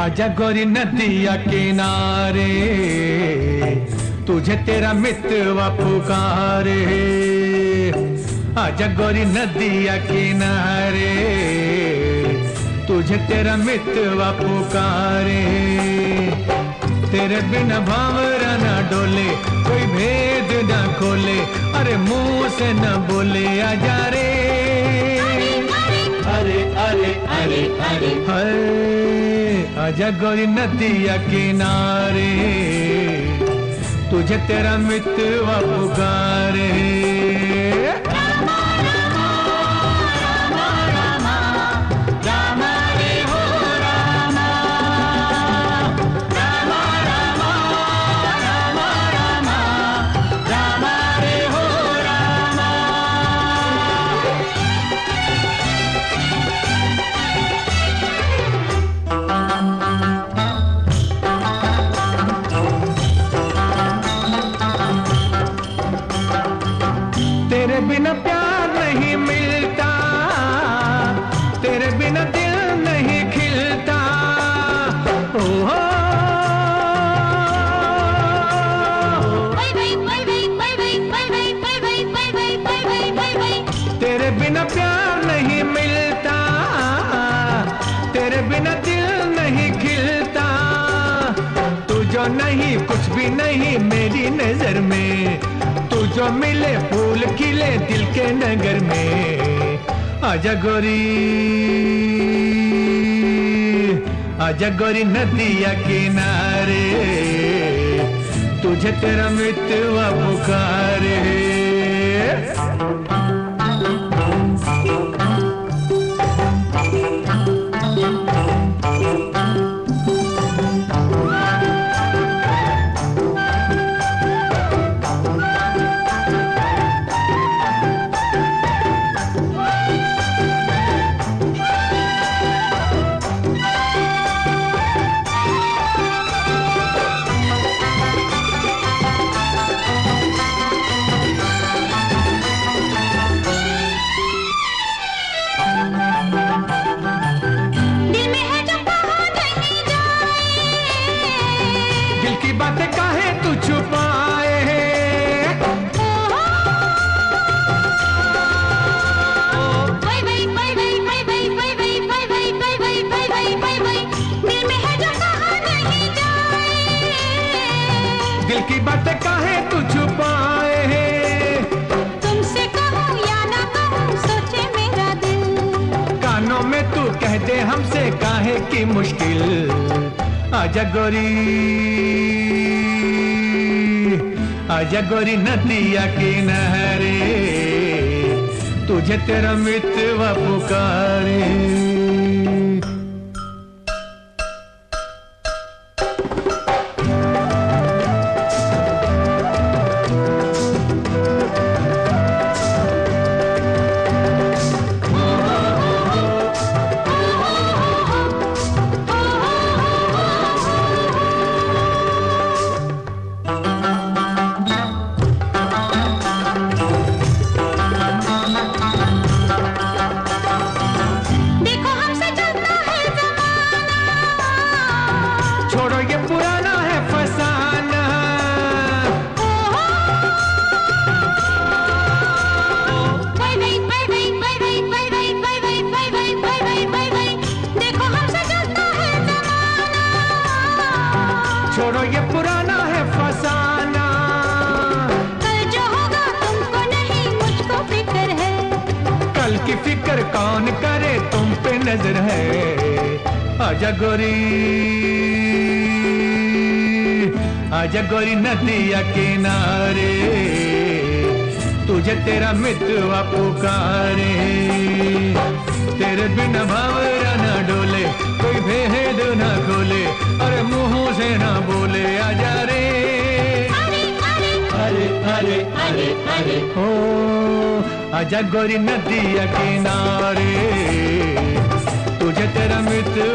आजा गोरी नदिया किनारे तुझे तेरा मित्रवा पुकारे। आजा गोरी नदिया किनारे तुझे तेरा मित्रवा पुकारे। तेरे बिना भावरा ना डोले कोई भेद ना खोले अरे मुँह से न बोले आजा रे अरे अरे अरे अरे। आजा गोरी नदिया किनारे तुझे तेरा मित्रवा पुकारे। बिना प्यार नहीं मिलता, तेरे बिना दिल नहीं खिलता। तू जो नहीं, कुछ भी नहीं मेरी नज़र में। तू जो मिले फूल खिले दिल के नगर में। आजा गोरी आजा गोरी नदिया किनारे। तुझे तेरा मित्रवा पुकारे। की बातें काहे तू छुपाए तुमसे कहूँ या ना कहूँ सोचे मेरा दिल। कानों में तू कह दे हमसे काहे की मुश्किल। आजा गोरी। आजा गोरी नदिया किनारे तुझे तेरा मित्रवा पुकारे। छोड़ो ये पुराना है फसाना। कल जो होगा तुमको नहीं मुझको फ़िक्र है। कल की फ़िक्र कौन करे तुम पे नज़र है। आजा गोरी। आजा गोरी नदिया किनारे तुझे तेरा मित्रवा पुकारे। तेरे बिना भावरा ना डोले, कोई भेद ना खोले, अरे मुँह से ना बोले आजा रे। अरे अरे अरे अरे हो आजा गोरी नदिया किनारे। तुझे तेरा मित्र